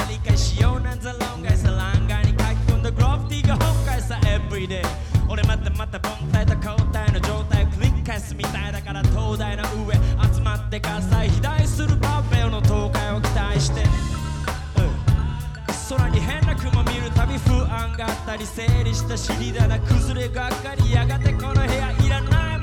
から理解しようなんざ論外さ欄外に書き込んだグロフティが崩壊さ Everyday 俺またまた凡体と交代の状態を繰り返すみたいだから東大の上集まってから再肥大するパフェオの倒壊を期待して、空に変な雲見るたび不安があったり整理した尻棚崩れがっかりやがてこの部屋いらない。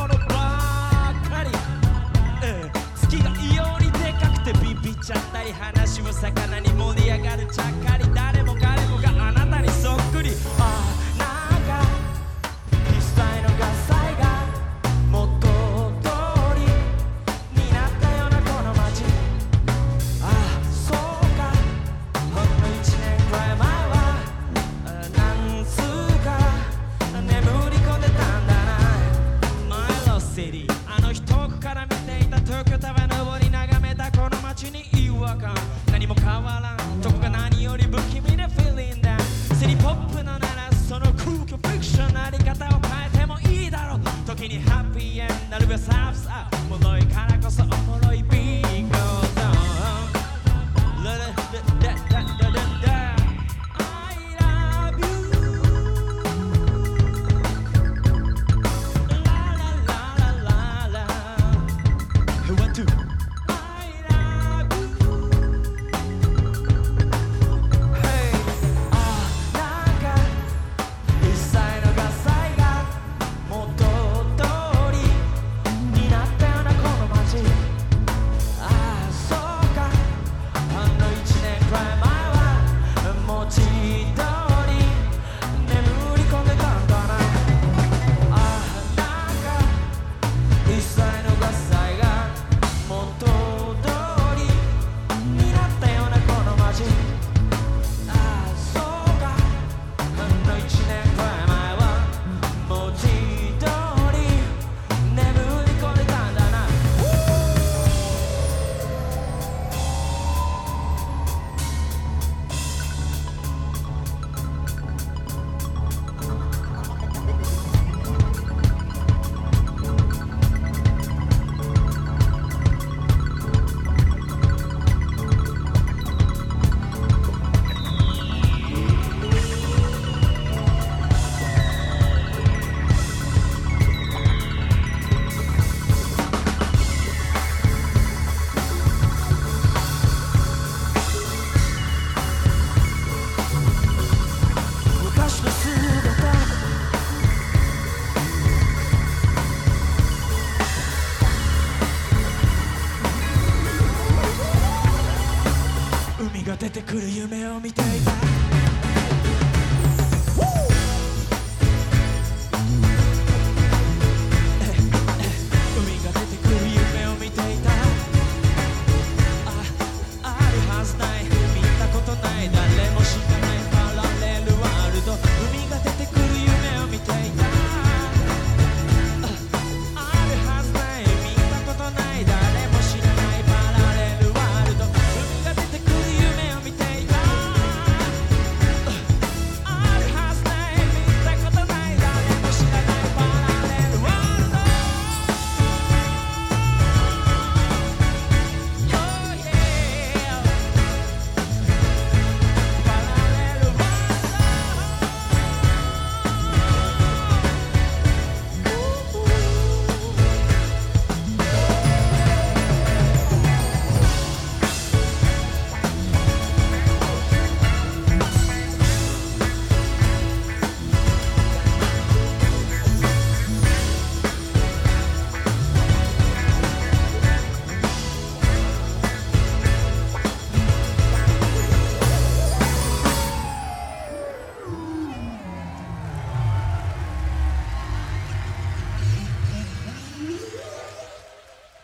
和感何も変わらんどこが何より不気味なフィーリングだシリポップのならその空虚フィクションなり方を変えてもいいだろう。時にハッピーエンド。なるべくサーフさもろいからこそおもろい。出てくる夢を見ていた